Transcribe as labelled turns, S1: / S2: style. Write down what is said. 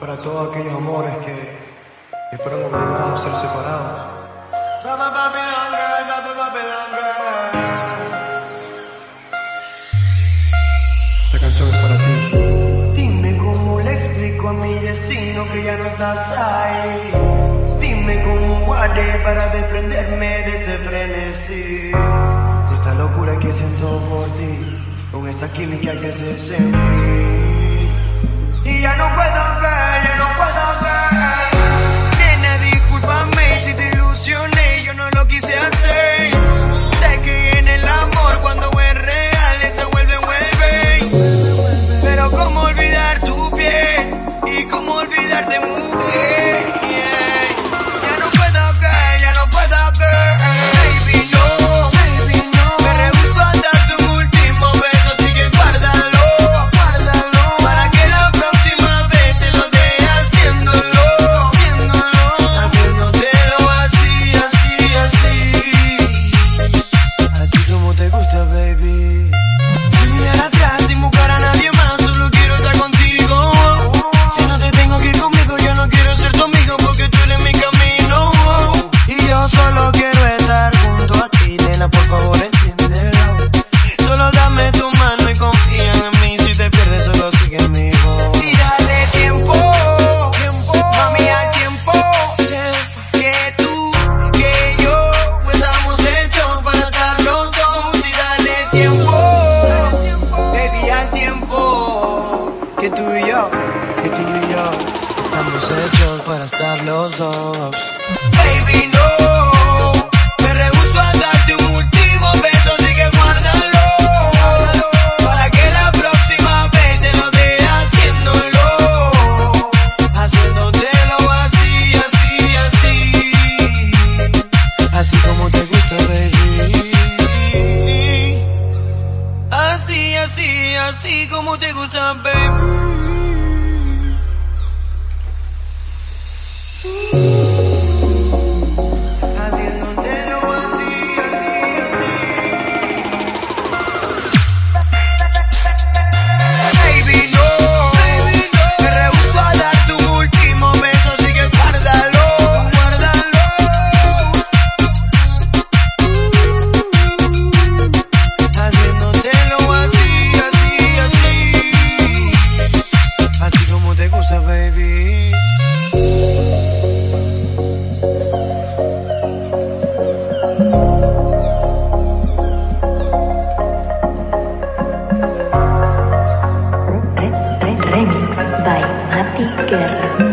S1: Para todos aquellos amores que, que fueron obligados ser separados. Esta canción es para ti.
S2: Dime cómo le explico a mi destino que ya no estás ahí. Dime cómo guardé para desprenderme de este frenesí. De esta locura que siento por ti. Con esta química que se sentí que tú y yo, que tú y yo estamos hechos para estar los dos. así como te gusta, baby. baby.
S3: Remix by Ati Kerr.